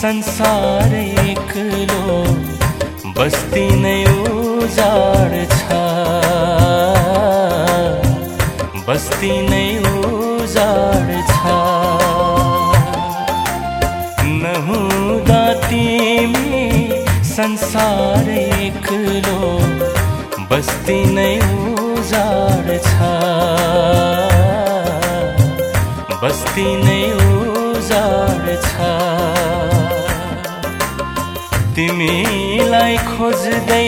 संसार एक्लो बस्ती नै उजाड छ। बस्ती नै उजाड छ। नहुँदा तिमी संसार एक्लो बस्ती नै उजाड छ। बस्ती नै उजाड छ। तिमीलाई खोज्दै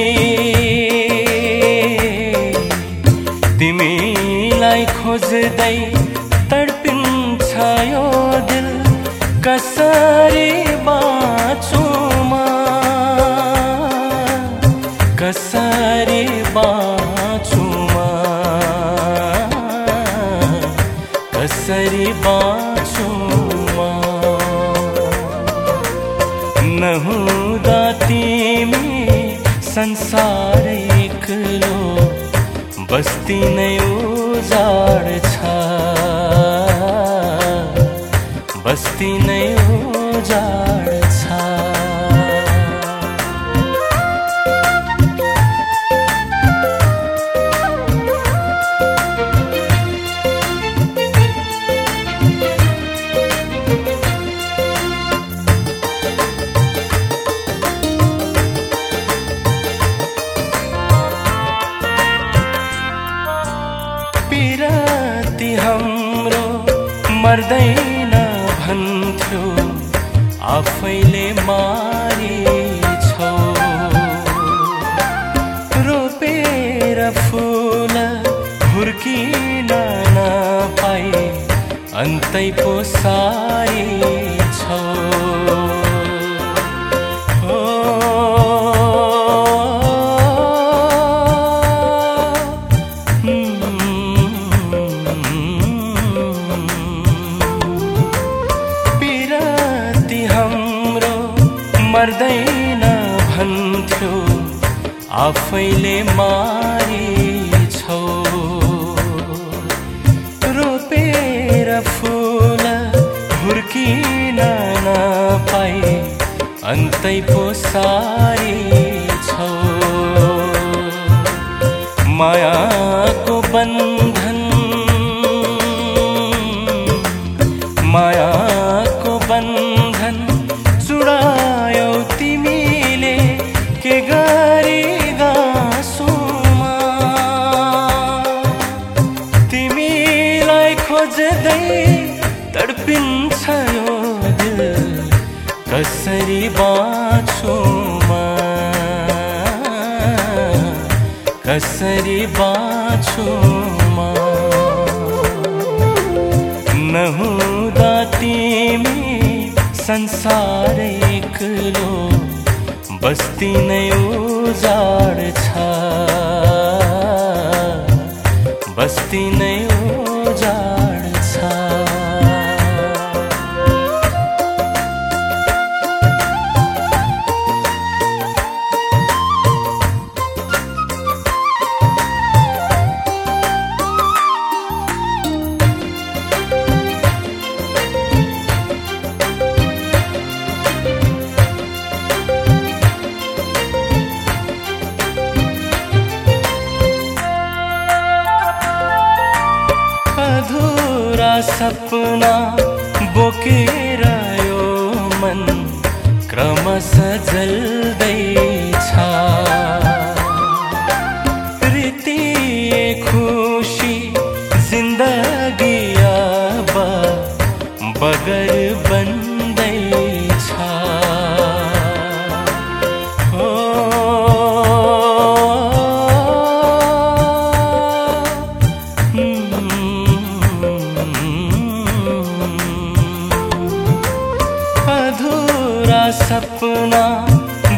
तिमीलाई खोज्दै तडपिन्छ यो दिल कसरी? संसार एक्लो बस्ती नै उजाड मर्दैन भन्थ्यो। आफैले मारिछौ रोपेर फुल हुर्किन नपाए अन्तै पो सारिछौ मर्दैन भन्थ्यो। आफैले मारिछौ। रोपेर फुल हुर्किन नपाए अन्तै पो सारिछौ मायाको बन्धन खोज्दै तडपिन्छ यो दिल कसरी बाँचुमा कसरी बाँचुमा नहुँदा तिमी संसार एक्लो बस्ती नै उजाड छ बस्ती नै सपना बोकेर यो मन क्रमशः जल्दैछ सपना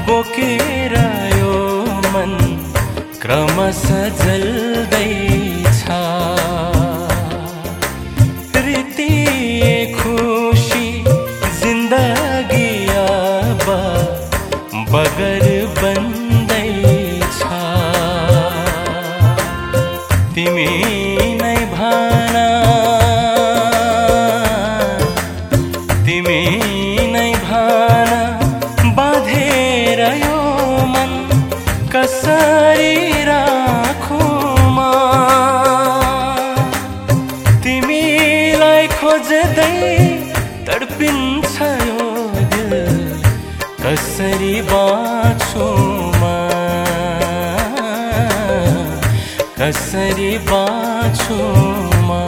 बोकेर यो मन क्रमशः जल्दैछ रीति खुसी जिन्दगी अब बगर बन्दैछ। तिमी तडपिन्छ यो दिल। कसरी बाँचुमा कसरी बाँचुमा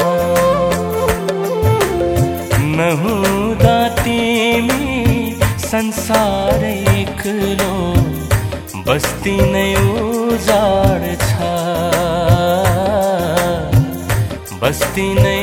नहुँदा तिमी संसार एक्लो बस्ती नै उजाड छ। बस्ती नै